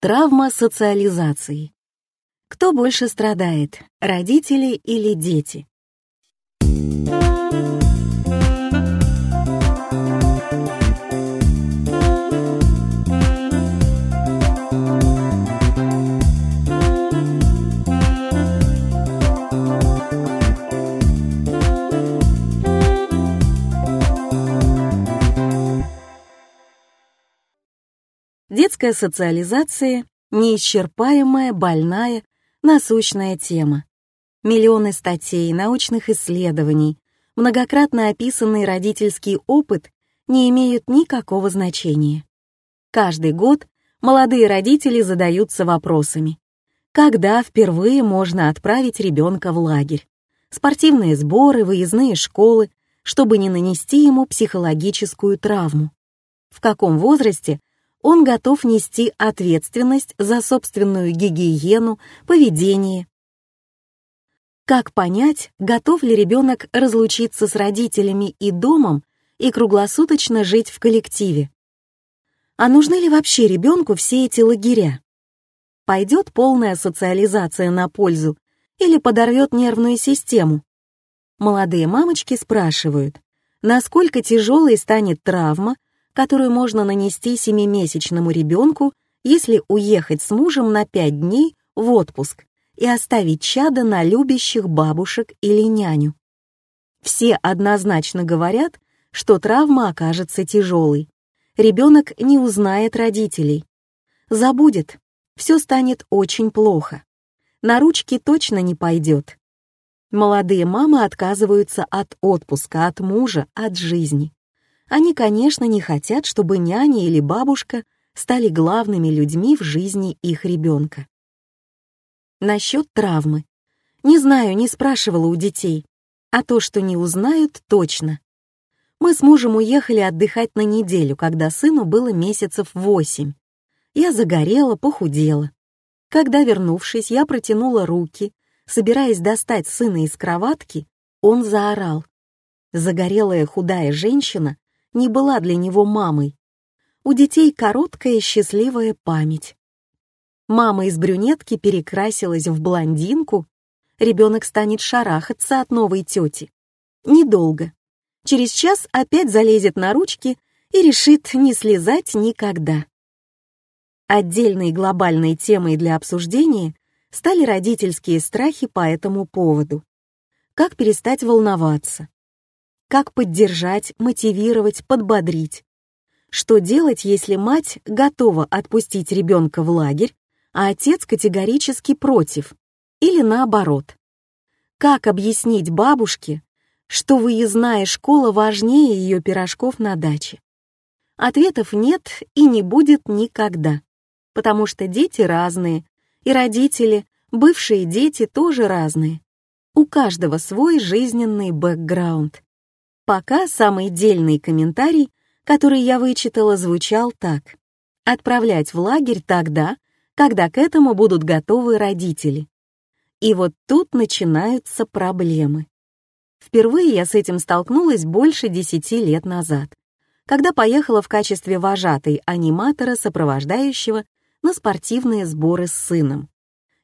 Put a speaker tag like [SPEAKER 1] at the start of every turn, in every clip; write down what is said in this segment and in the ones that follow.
[SPEAKER 1] Травма социализации. Кто больше страдает, родители или дети? Детская социализация — неисчерпаемая, больная, насущная тема. Миллионы статей, научных исследований, многократно описанный родительский опыт не имеют никакого значения. Каждый год молодые родители задаются вопросами. Когда впервые можно отправить ребенка в лагерь? Спортивные сборы, выездные школы, чтобы не нанести ему психологическую травму. В каком возрасте он готов нести ответственность за собственную гигиену, поведение. Как понять, готов ли ребенок разлучиться с родителями и домом и круглосуточно жить в коллективе? А нужны ли вообще ребенку все эти лагеря? Пойдет полная социализация на пользу или подорвет нервную систему? Молодые мамочки спрашивают, насколько тяжелой станет травма, которую можно нанести семимесячному ребенку, если уехать с мужем на пять дней в отпуск и оставить чада на любящих бабушек или няню. Все однозначно говорят, что травма окажется тяжелой. Ребенок не узнает родителей. Забудет, все станет очень плохо. На ручки точно не пойдет. Молодые мамы отказываются от отпуска, от мужа, от жизни. Они, конечно, не хотят, чтобы няня или бабушка стали главными людьми в жизни их ребенка. Насчет травмы. Не знаю, не спрашивала у детей, а то, что не узнают, точно. Мы с мужем уехали отдыхать на неделю, когда сыну было месяцев восемь. Я загорела, похудела. Когда, вернувшись, я протянула руки, собираясь достать сына из кроватки, он заорал. Загорелая худая женщина не была для него мамой. У детей короткая счастливая память. Мама из брюнетки перекрасилась в блондинку, ребенок станет шарахаться от новой тети. Недолго. Через час опять залезет на ручки и решит не слезать никогда. Отдельной глобальной темой для обсуждения стали родительские страхи по этому поводу. Как перестать волноваться? Как поддержать, мотивировать, подбодрить. Что делать, если мать готова отпустить ребенка в лагерь, а отец категорически против? Или наоборот? Как объяснить бабушке, что выездная школа важнее ее пирожков на даче? Ответов нет и не будет никогда, потому что дети разные, и родители, бывшие дети тоже разные. У каждого свой жизненный бэкграунд. Пока самый дельный комментарий, который я вычитала, звучал так. Отправлять в лагерь тогда, когда к этому будут готовы родители. И вот тут начинаются проблемы. Впервые я с этим столкнулась больше десяти лет назад, когда поехала в качестве вожатой аниматора, сопровождающего на спортивные сборы с сыном.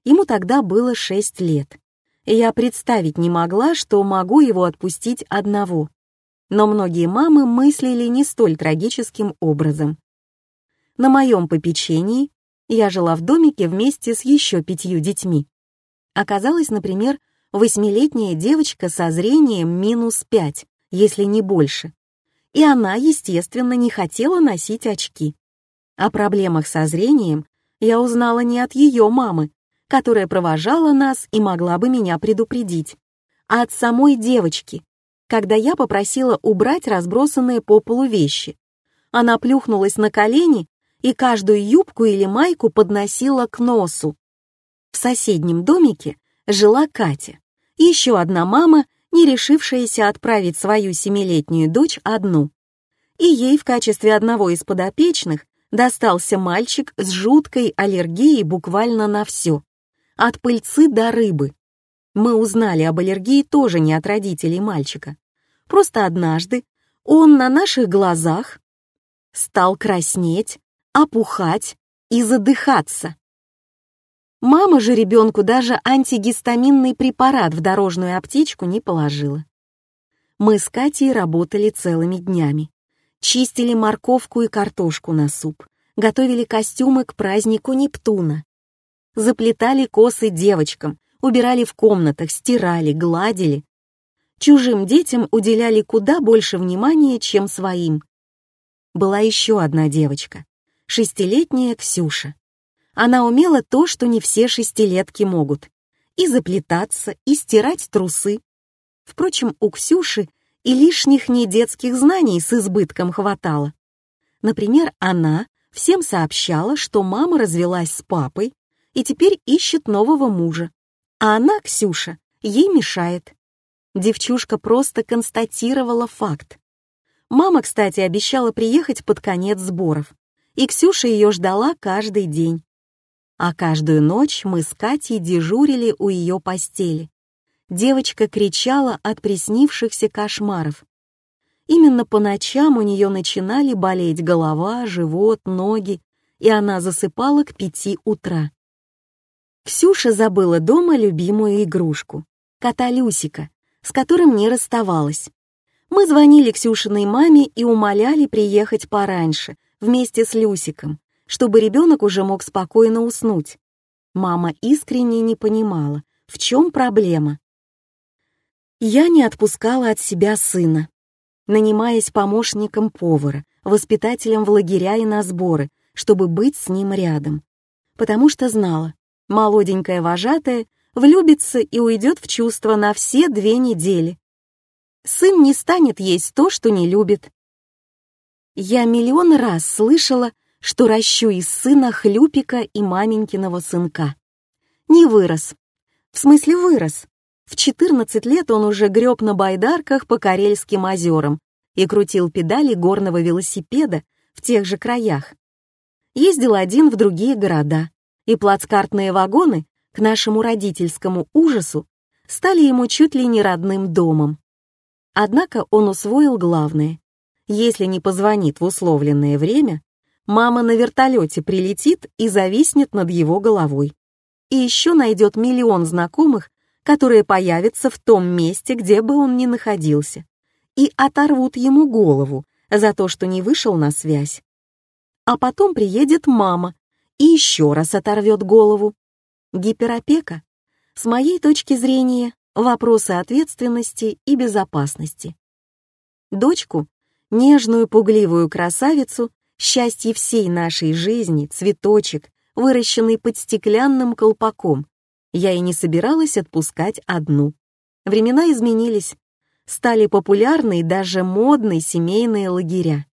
[SPEAKER 1] Ему тогда было шесть лет, и я представить не могла, что могу его отпустить одного но многие мамы мыслили не столь трагическим образом. На моем попечении я жила в домике вместе с еще пятью детьми. Оказалась, например, восьмилетняя девочка со зрением минус пять, если не больше. И она, естественно, не хотела носить очки. О проблемах со зрением я узнала не от ее мамы, которая провожала нас и могла бы меня предупредить, а от самой девочки, когда я попросила убрать разбросанные по полу вещи. Она плюхнулась на колени и каждую юбку или майку подносила к носу. В соседнем домике жила Катя, еще одна мама, не решившаяся отправить свою семилетнюю дочь одну. И ей в качестве одного из подопечных достался мальчик с жуткой аллергией буквально на все. От пыльцы до рыбы. Мы узнали об аллергии тоже не от родителей мальчика. Просто однажды он на наших глазах стал краснеть, опухать и задыхаться. Мама же ребенку даже антигистаминный препарат в дорожную аптечку не положила. Мы с Катей работали целыми днями. Чистили морковку и картошку на суп, готовили костюмы к празднику Нептуна. Заплетали косы девочкам, убирали в комнатах, стирали, гладили. Чужим детям уделяли куда больше внимания, чем своим. Была еще одна девочка, шестилетняя Ксюша. Она умела то, что не все шестилетки могут. И заплетаться, и стирать трусы. Впрочем, у Ксюши и лишних недетских знаний с избытком хватало. Например, она всем сообщала, что мама развелась с папой и теперь ищет нового мужа. А она, Ксюша, ей мешает. Девчушка просто констатировала факт. Мама, кстати, обещала приехать под конец сборов, и Ксюша ее ждала каждый день а каждую ночь мы с Катей дежурили у ее постели. Девочка кричала от приснившихся кошмаров. Именно по ночам у нее начинали болеть голова, живот, ноги, и она засыпала к пяти утра. Ксюша забыла дома любимую игрушку — кота Люсика, с которым не расставалась. Мы звонили Ксюшиной маме и умоляли приехать пораньше, вместе с Люсиком, чтобы ребенок уже мог спокойно уснуть. Мама искренне не понимала, в чем проблема. Я не отпускала от себя сына, нанимаясь помощником повара, воспитателем в лагеря и на сборы, чтобы быть с ним рядом. Потому что знала, молоденькая вожатая влюбится и уйдет в чувства на все две недели. Сын не станет есть то, что не любит. Я миллион раз слышала что ращу из сына Хлюпика и маменькиного сынка. Не вырос. В смысле вырос. В 14 лет он уже греб на байдарках по Карельским озерам и крутил педали горного велосипеда в тех же краях. Ездил один в другие города, и плацкартные вагоны, к нашему родительскому ужасу, стали ему чуть ли не родным домом. Однако он усвоил главное. Если не позвонит в условленное время, мама на вертолете прилетит и зависнет над его головой. И еще найдет миллион знакомых, которые появятся в том месте, где бы он ни находился, и оторвут ему голову за то, что не вышел на связь. А потом приедет мама и еще раз оторвет голову. Гиперопека, с моей точки зрения, вопросы ответственности и безопасности. Дочку, нежную пугливую красавицу, счастье всей нашей жизни, цветочек, выращенный под стеклянным колпаком. Я и не собиралась отпускать одну. Времена изменились. Стали популярны даже модные семейные лагеря.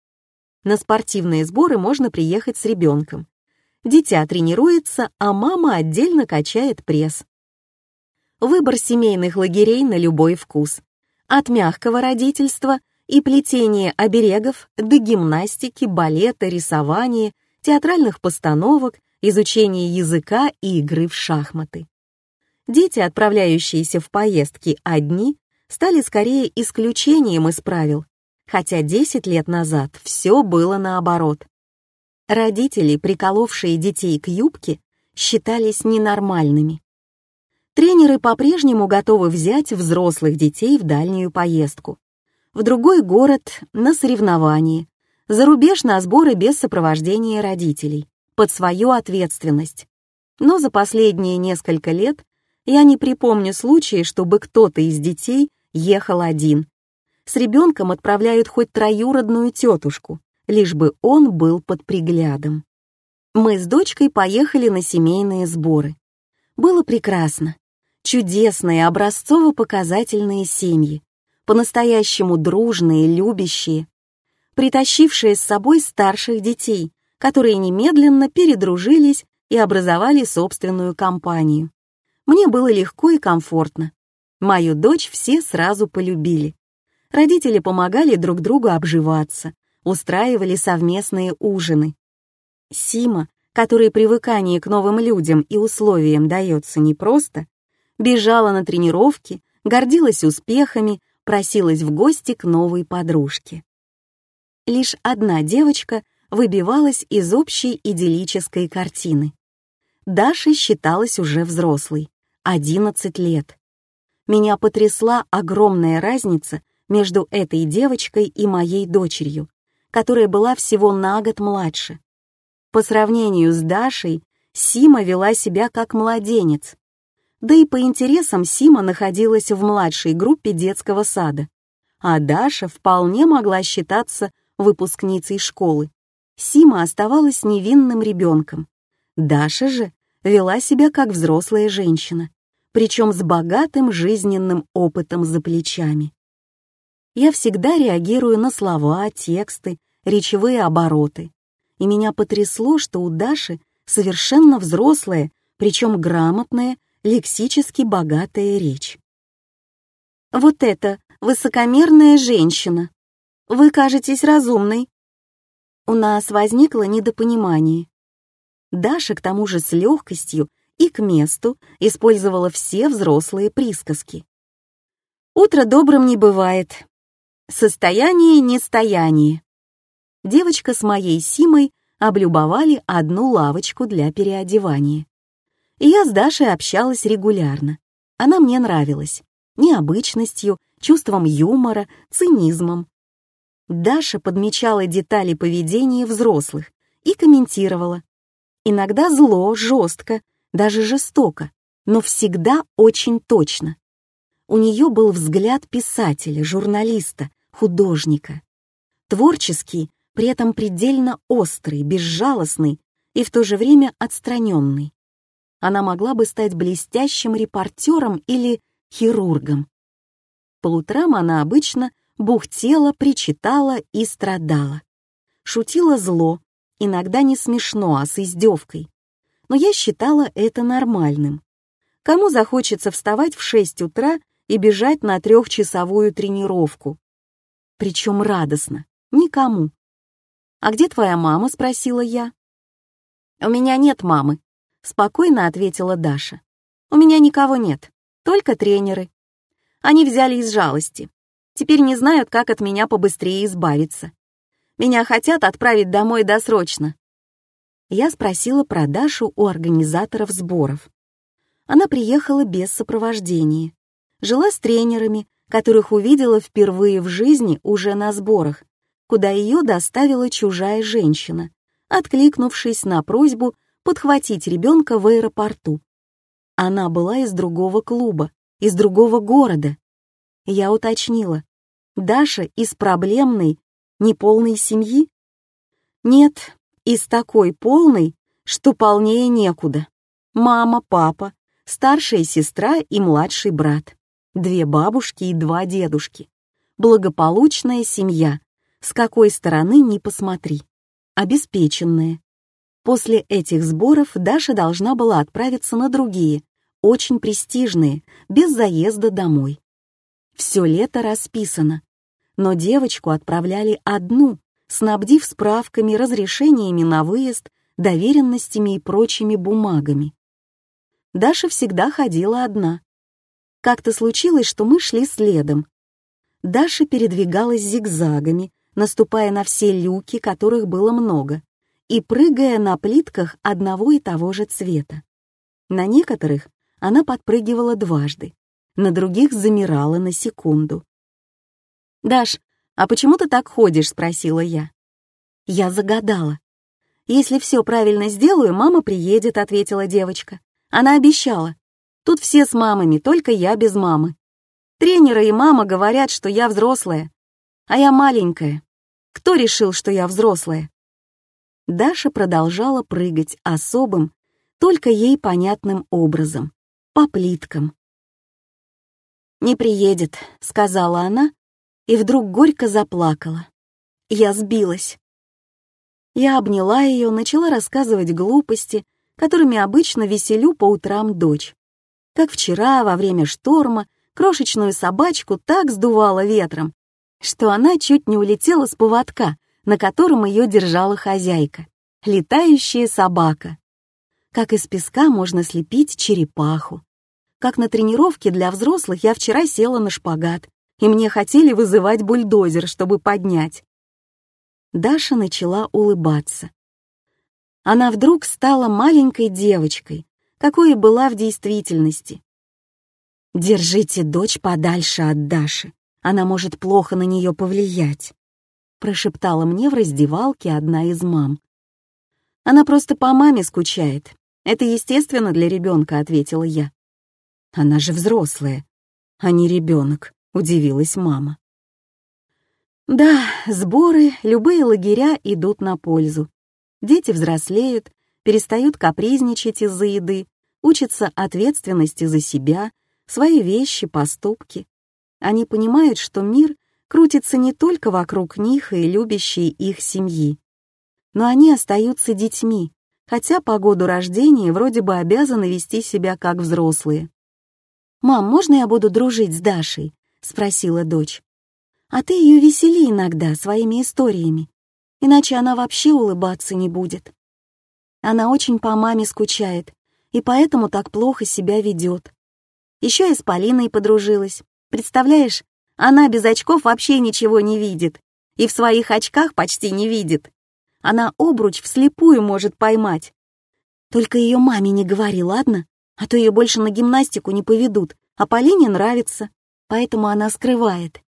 [SPEAKER 1] На спортивные сборы можно приехать с ребенком. Дитя тренируется, а мама отдельно качает пресс. Выбор семейных лагерей на любой вкус. От мягкого родительства и плетение оберегов до гимнастики, балета, рисования, театральных постановок, изучения языка и игры в шахматы. Дети, отправляющиеся в поездки одни, стали скорее исключением из правил, хотя 10 лет назад все было наоборот. Родители, приколовшие детей к юбке, считались ненормальными. Тренеры по-прежнему готовы взять взрослых детей в дальнюю поездку, в другой город на соревнования, за рубеж на сборы без сопровождения родителей, под свою ответственность. Но за последние несколько лет я не припомню случая, чтобы кто-то из детей ехал один. С ребенком отправляют хоть троюродную тетушку, лишь бы он был под приглядом. Мы с дочкой поехали на семейные сборы. Было прекрасно. Чудесные образцово-показательные семьи, по-настоящему дружные, любящие, притащившие с собой старших детей, которые немедленно передружились и образовали собственную компанию. Мне было легко и комфортно. Мою дочь все сразу полюбили. Родители помогали друг другу обживаться, устраивали совместные ужины. Сима, которой привыкание к новым людям и условиям дается непросто, бежала на тренировки, гордилась успехами, просилась в гости к новой подружке. Лишь одна девочка выбивалась из общей идиллической картины. Даша считалась уже взрослой, 11 лет. Меня потрясла огромная разница между этой девочкой и моей дочерью, которая была всего на год младше. По сравнению с Дашей, Сима вела себя как младенец. Да и по интересам Сима находилась в младшей группе детского сада, а Даша вполне могла считаться выпускницей школы. Сима оставалась невинным ребенком. Даша же вела себя как взрослая женщина, причем с богатым жизненным опытом за плечами. Я всегда реагирую на слова, тексты, речевые обороты. И меня потрясло, что у Даши совершенно взрослая, причем грамотная, лексически богатая речь. «Вот это высокомерная женщина. Вы кажетесь разумной». У нас возникло недопонимание. Даша, к тому же с легкостью и к месту, использовала все взрослые присказки. «Утро добрым не бывает. Состояние — нестояние». Девочка с моей Симой облюбовали одну лавочку для переодевания. И я с Дашей общалась регулярно. Она мне нравилась. Необычностью, чувством юмора, цинизмом. Даша подмечала детали поведения взрослых и комментировала. Иногда зло, жестко, даже жестоко, но всегда очень точно. У нее был взгляд писателя, журналиста, художника. Творческий, при этом предельно острый, безжалостный и в то же время отстраненный. Она могла бы стать блестящим репортером или хирургом. По утрам она обычно бухтела, причитала и страдала. Шутила зло, иногда не смешно, а с издевкой. Но я считала это нормальным. Кому захочется вставать в 6 утра и бежать на трехчасовую тренировку? Причем радостно. Никому. «А где твоя мама?» — спросила я. «У меня нет мамы», — спокойно ответила Даша. «У меня никого нет, только тренеры. Они взяли из жалости. Теперь не знают, как от меня побыстрее избавиться. Меня хотят отправить домой досрочно». Я спросила про Дашу у организаторов сборов. Она приехала без сопровождения. Жила с тренерами, которых увидела впервые в жизни уже на сборах, куда ее доставила чужая женщина, откликнувшись на просьбу подхватить ребенка в аэропорту. Она была из другого клуба, из другого города. Я уточнила. Даша из проблемной, неполной семьи? Нет, из такой полной, что полнее некуда. Мама, папа, старшая сестра и младший брат. Две бабушки и два дедушки. Благополучная семья, с какой стороны ни посмотри. Обеспеченная. После этих сборов Даша должна была отправиться на другие, очень престижные, без заезда домой. Все лето расписано, но девочку отправляли одну, снабдив справками, разрешениями на выезд, доверенностями и прочими бумагами. Даша всегда ходила одна. Как-то случилось, что мы шли следом. Даша передвигалась зигзагами, наступая на все люки, которых было много, и прыгая на плитках одного и того же цвета. На некоторых она подпрыгивала дважды, на других замирала на секунду. «Даш, а почему ты так ходишь?» — спросила я. Я загадала. «Если все правильно сделаю, мама приедет», — ответила девочка. Она обещала. Тут все с мамами, только я без мамы. Тренеры и мама говорят, что я взрослая, а я маленькая. Кто решил, что я взрослая?» Даша продолжала прыгать особым, только ей понятным образом по плиткам. «Не приедет», — сказала она, и вдруг горько заплакала. Я сбилась. Я обняла ее, начала рассказывать глупости, которыми обычно веселю по утрам дочь. Как вчера, во время шторма, крошечную собачку так сдувало ветром, что она чуть не улетела с поводка, на котором ее держала хозяйка. Летающая собака как из песка можно слепить черепаху. Как на тренировке для взрослых я вчера села на шпагат, и мне хотели вызывать бульдозер, чтобы поднять. Даша начала улыбаться. Она вдруг стала маленькой девочкой, какой и была в действительности. «Держите дочь подальше от Даши, она может плохо на нее повлиять», прошептала мне в раздевалке одна из мам. «Она просто по маме скучает. Это естественно для ребенка», — ответила я. «Она же взрослая, а не ребенок», — удивилась мама. Да, сборы, любые лагеря идут на пользу. Дети взрослеют, перестают капризничать из-за еды, учатся ответственности за себя, свои вещи, поступки. Они понимают, что мир крутится не только вокруг них и любящей их семьи. Но они остаются детьми, хотя по году рождения вроде бы обязаны вести себя как взрослые. «Мам, можно я буду дружить с Дашей?» — спросила дочь. «А ты ее весели иногда своими историями иначе она вообще улыбаться не будет. Она очень по маме скучает, и поэтому так плохо себя ведет. Еще и с Полиной подружилась. Представляешь, она без очков вообще ничего не видит, и в своих очках почти не видит. Она обруч вслепую может поймать. Только ее маме не говори, ладно? А то ее больше на гимнастику не поведут, а Полине нравится, поэтому она скрывает.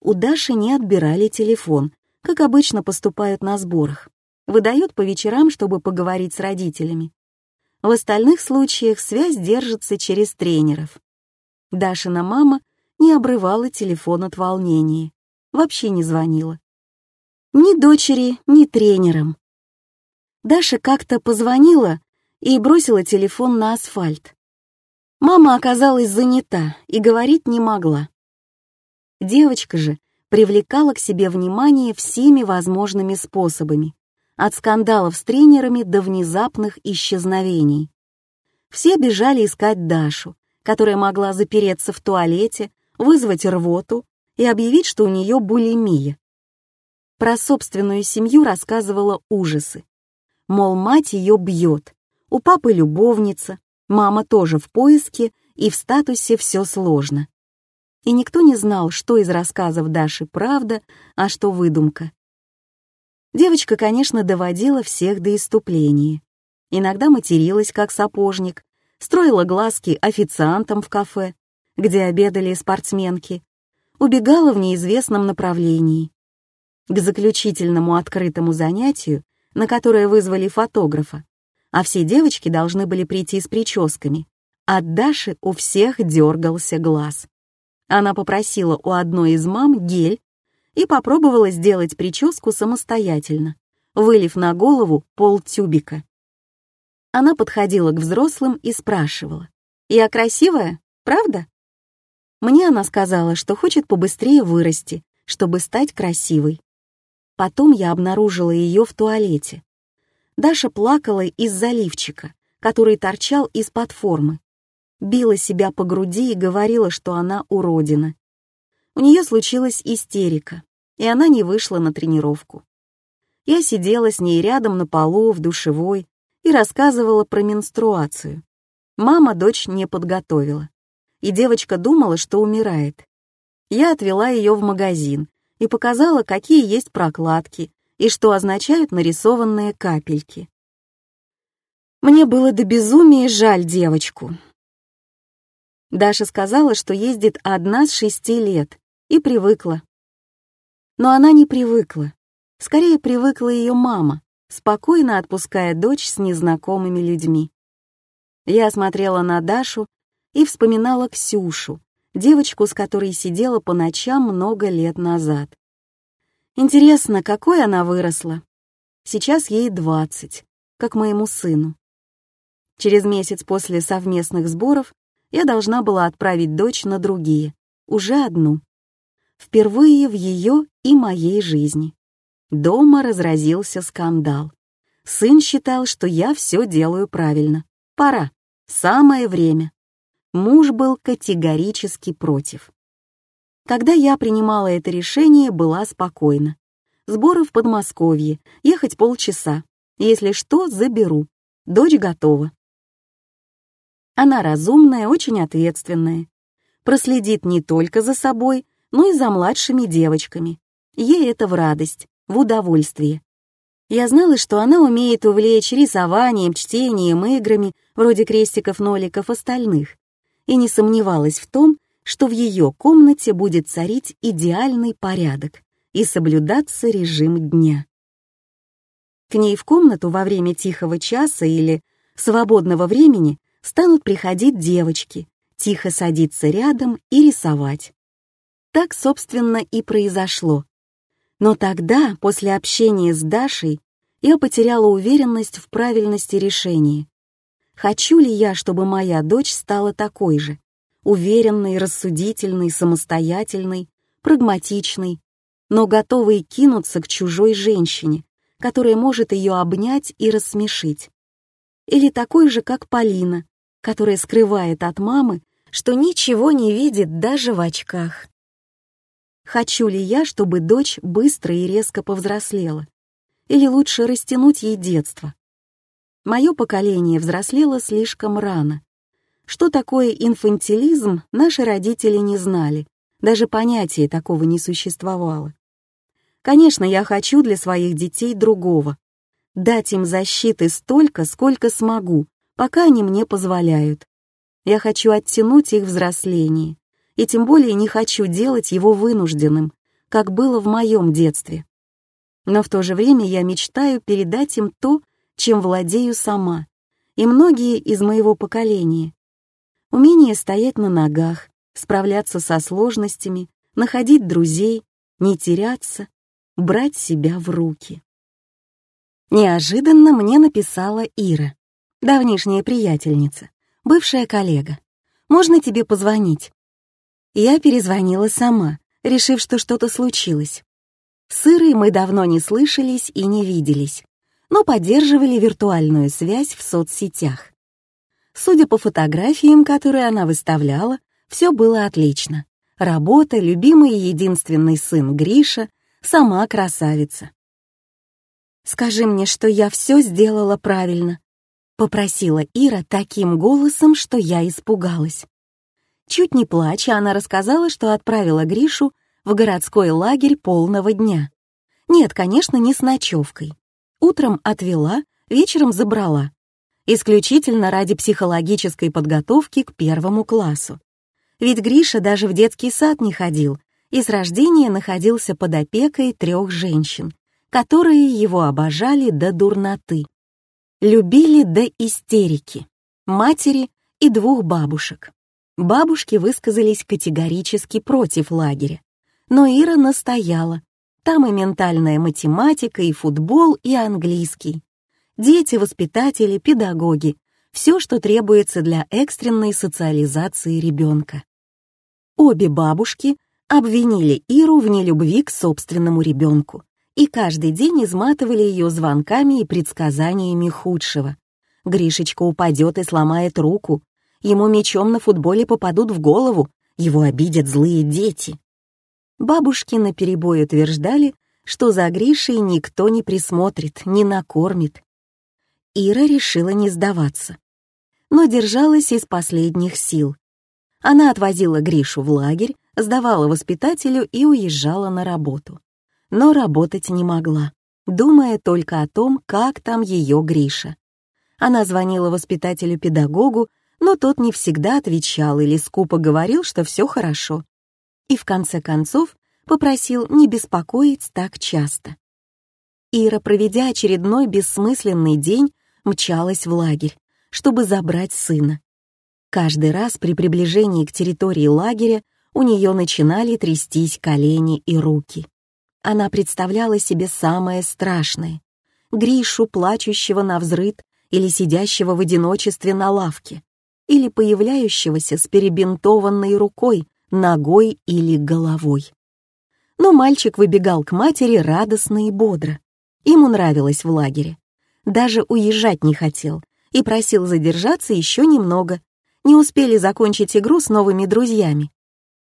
[SPEAKER 1] У Даши не отбирали телефон, как обычно поступают на сборах. Выдают по вечерам, чтобы поговорить с родителями. В остальных случаях связь держится через тренеров. Дашина мама не обрывала телефон от волнения, вообще не звонила. Ни дочери, ни тренерам. Даша как-то позвонила и бросила телефон на асфальт. Мама оказалась занята и говорить не могла. Девочка же привлекала к себе внимание всеми возможными способами, от скандалов с тренерами до внезапных исчезновений. Все бежали искать Дашу, которая могла запереться в туалете, вызвать рвоту и объявить, что у нее булимия. Про собственную семью рассказывала ужасы. Мол, мать ее бьет, у папы любовница, мама тоже в поиске и в статусе все сложно и никто не знал, что из рассказов Даши правда, а что выдумка. Девочка, конечно, доводила всех до иступления. Иногда материлась, как сапожник, строила глазки официантам в кафе, где обедали спортсменки, убегала в неизвестном направлении. К заключительному открытому занятию, на которое вызвали фотографа, а все девочки должны были прийти с прическами, от Даши у всех дергался глаз. Она попросила у одной из мам гель и попробовала сделать прическу самостоятельно, вылив на голову полтюбика. Она подходила к взрослым и спрашивала, «Я красивая, правда?» Мне она сказала, что хочет побыстрее вырасти, чтобы стать красивой. Потом я обнаружила ее в туалете. Даша плакала из-за лифчика, который торчал из-под формы била себя по груди и говорила, что она уродина. У нее случилась истерика, и она не вышла на тренировку. Я сидела с ней рядом на полу в душевой и рассказывала про менструацию. Мама дочь не подготовила, и девочка думала, что умирает. Я отвела ее в магазин и показала, какие есть прокладки и что означают нарисованные капельки. Мне было до безумия жаль девочку, Даша сказала, что ездит одна с шести лет и привыкла. Но она не привыкла. Скорее привыкла ее мама, спокойно отпуская дочь с незнакомыми людьми. Я смотрела на Дашу и вспоминала Ксюшу, девочку, с которой сидела по ночам много лет назад. Интересно, какой она выросла? Сейчас ей двадцать, как моему сыну. Через месяц после совместных сборов я должна была отправить дочь на другие, уже одну. Впервые в ее и моей жизни. Дома разразился скандал. Сын считал, что я все делаю правильно. Пора, самое время. Муж был категорически против. Когда я принимала это решение, была спокойна. Сборы в Подмосковье, ехать полчаса. Если что, заберу. Дочь готова. Она разумная, очень ответственная. Проследит не только за собой, но и за младшими девочками. Ей это в радость, в удовольствие. Я знала, что она умеет увлечь рисованием, чтением, играми, вроде крестиков-ноликов остальных, и не сомневалась в том, что в ее комнате будет царить идеальный порядок и соблюдаться режим дня. К ней в комнату во время тихого часа или свободного времени станут приходить девочки, тихо садиться рядом и рисовать. Так, собственно, и произошло. Но тогда, после общения с Дашей, я потеряла уверенность в правильности решения. Хочу ли я, чтобы моя дочь стала такой же, уверенной, рассудительной, самостоятельной, прагматичной, но готовой кинуться к чужой женщине, которая может ее обнять и рассмешить. Или такой же, как Полина, которая скрывает от мамы, что ничего не видит даже в очках. Хочу ли я, чтобы дочь быстро и резко повзрослела? Или лучше растянуть ей детство? Мое поколение взрослело слишком рано. Что такое инфантилизм, наши родители не знали, даже понятия такого не существовало. Конечно, я хочу для своих детей другого. Дать им защиты столько, сколько смогу, пока они мне позволяют. Я хочу оттянуть их взросление, и тем более не хочу делать его вынужденным, как было в моем детстве. Но в то же время я мечтаю передать им то, чем владею сама, и многие из моего поколения. Умение стоять на ногах, справляться со сложностями, находить друзей, не теряться, брать себя в руки. Неожиданно мне написала Ира, давнишняя приятельница, бывшая коллега. «Можно тебе позвонить?» Я перезвонила сама, решив, что что-то случилось. С Ирой мы давно не слышались и не виделись, но поддерживали виртуальную связь в соцсетях. Судя по фотографиям, которые она выставляла, все было отлично. Работа, любимый и единственный сын Гриша, сама красавица. «Скажи мне, что я все сделала правильно», — попросила Ира таким голосом, что я испугалась. Чуть не плача, она рассказала, что отправила Гришу в городской лагерь полного дня. Нет, конечно, не с ночевкой. Утром отвела, вечером забрала. Исключительно ради психологической подготовки к первому классу. Ведь Гриша даже в детский сад не ходил, и с рождения находился под опекой трех женщин, которые его обожали до дурноты. Любили до истерики, матери и двух бабушек. Бабушки высказались категорически против лагеря, но Ира настояла. Там и ментальная математика, и футбол, и английский. Дети, воспитатели, педагоги — все, что требуется для экстренной социализации ребенка. Обе бабушки обвинили Иру в нелюбви к собственному ребенку и каждый день изматывали ее звонками и предсказаниями худшего. Гришечка упадет и сломает руку, ему мечом на футболе попадут в голову, его обидят злые дети. Бабушки наперебой утверждали, что за Гришей никто не присмотрит, не накормит. Ира решила не сдаваться, но держалась из последних сил. Она отвозила Гришу в лагерь, сдавала воспитателю и уезжала на работу. Но работать не могла, думая только о том, как там ее Гриша. Она звонила воспитателю-педагогу, но тот не всегда отвечал или скупо говорил, что все хорошо. И в конце концов попросил не беспокоить так часто. Ира, проведя очередной бессмысленный день, мчалась в лагерь, чтобы забрать сына. Каждый раз при приближении к территории лагеря у нее начинали трястись колени и руки. Она представляла себе самое страшное — Гришу, плачущего на взрыд или сидящего в одиночестве на лавке, или появляющегося с перебинтованной рукой, ногой или головой. Но мальчик выбегал к матери радостно и бодро. Ему нравилось в лагере. Даже уезжать не хотел и просил задержаться еще немного. Не успели закончить игру с новыми друзьями.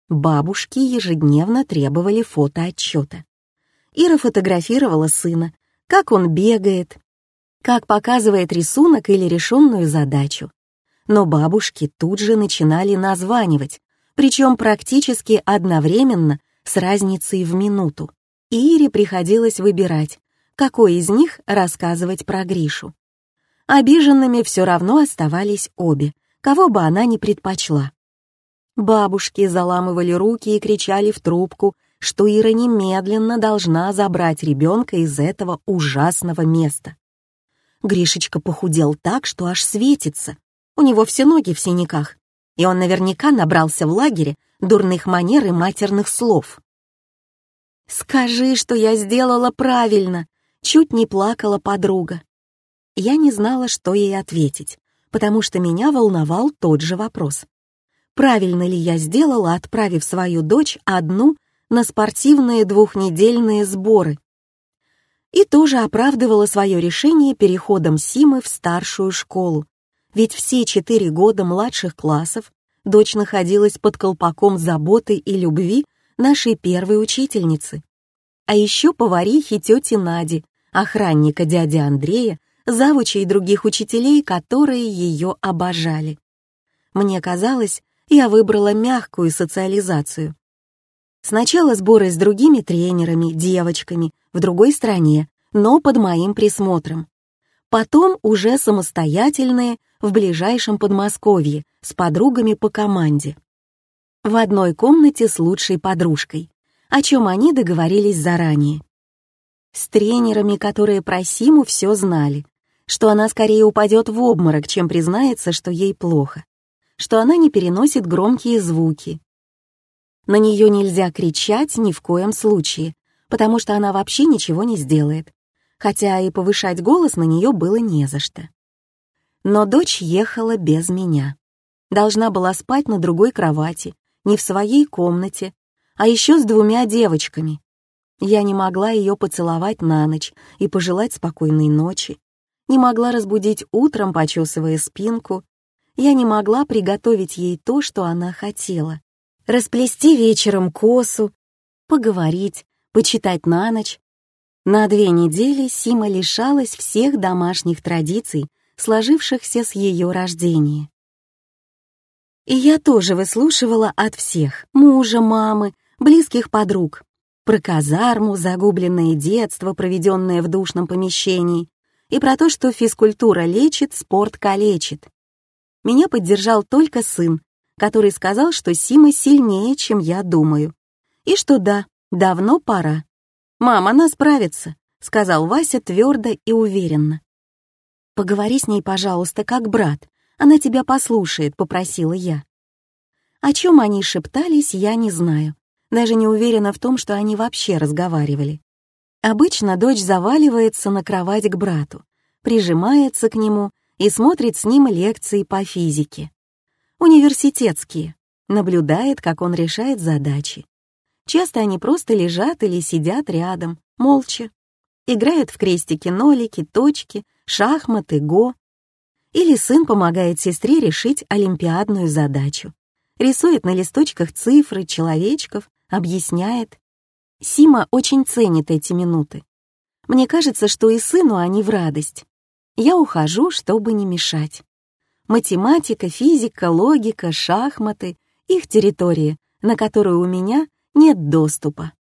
[SPEAKER 1] Бабушки ежедневно требовали фотоотчета. Ира фотографировала сына, как он бегает, как показывает рисунок или решенную задачу. Но бабушки тут же начинали названивать, причем практически одновременно с разницей в минуту. Ире приходилось выбирать, какой из них рассказывать про Гришу. Обиженными все равно оставались обе, кого бы она ни предпочла. Бабушки заламывали руки и кричали в трубку, что Ира немедленно должна забрать ребенка из этого ужасного места. Гришечка похудел так, что аж светится. У него все ноги в синяках, и он наверняка набрался в лагере дурных манер и матерных слов. «Скажи, что я сделала правильно!» — чуть не плакала подруга. Я не знала, что ей ответить, потому что меня волновал тот же вопрос. Правильно ли я сделала, отправив свою дочь одну на спортивные двухнедельные сборы? И тоже оправдывала свое решение переходом Симы в старшую школу, ведь все четыре года младших классов дочь находилась под колпаком заботы и любви нашей первой учительницы. А еще поварихи тети Нади, охранника дяди Андрея, завучи и других учителей, которые ее обожали. Мне казалось, я выбрала мягкую социализацию. Сначала сборы с другими тренерами, девочками, в другой стране, но под моим присмотром. Потом уже самостоятельные в ближайшем Подмосковье с подругами по команде. В одной комнате с лучшей подружкой, о чем они договорились заранее. С тренерами, которые про Симу все знали, что она скорее упадет в обморок, чем признается, что ей плохо, что она не переносит громкие звуки. На нее нельзя кричать ни в коем случае, потому что она вообще ничего не сделает, хотя и повышать голос на нее было не за что. Но дочь ехала без меня. Должна была спать на другой кровати, не в своей комнате, а еще с двумя девочками. Я не могла ее поцеловать на ночь и пожелать спокойной ночи, не могла разбудить утром, почесывая спинку. Я не могла приготовить ей то, что она хотела. Расплести вечером косу, поговорить, почитать на ночь. На две недели Сима лишалась всех домашних традиций, сложившихся с ее рождения. И я тоже выслушивала от всех — мужа, мамы, близких подруг. Про казарму, загубленное детство, проведенное в душном помещении, и про то, что физкультура лечит, спорт калечит. Меня поддержал только сын, который сказал, что Сима сильнее, чем я думаю. И что да, давно пора. «Мама, она справится», — сказал Вася твердо и уверенно. «Поговори с ней, пожалуйста, как брат. Она тебя послушает», — попросила я. О чем они шептались, я не знаю. Даже не уверена в том, что они вообще разговаривали. Обычно дочь заваливается на кровать к брату, прижимается к нему и смотрит с ним лекции по физике. Университетские, наблюдает, как он решает задачи. Часто они просто лежат или сидят рядом, молча. Играют в крестики-нолики, точки, шахматы, го. Или сын помогает сестре решить олимпиадную задачу. Рисует на листочках цифры, человечков, объясняет. Сима очень ценит эти минуты. Мне кажется, что и сыну они в радость. Я ухожу, чтобы не мешать. Математика, физика, логика, шахматы — их территория, на которую у меня нет доступа.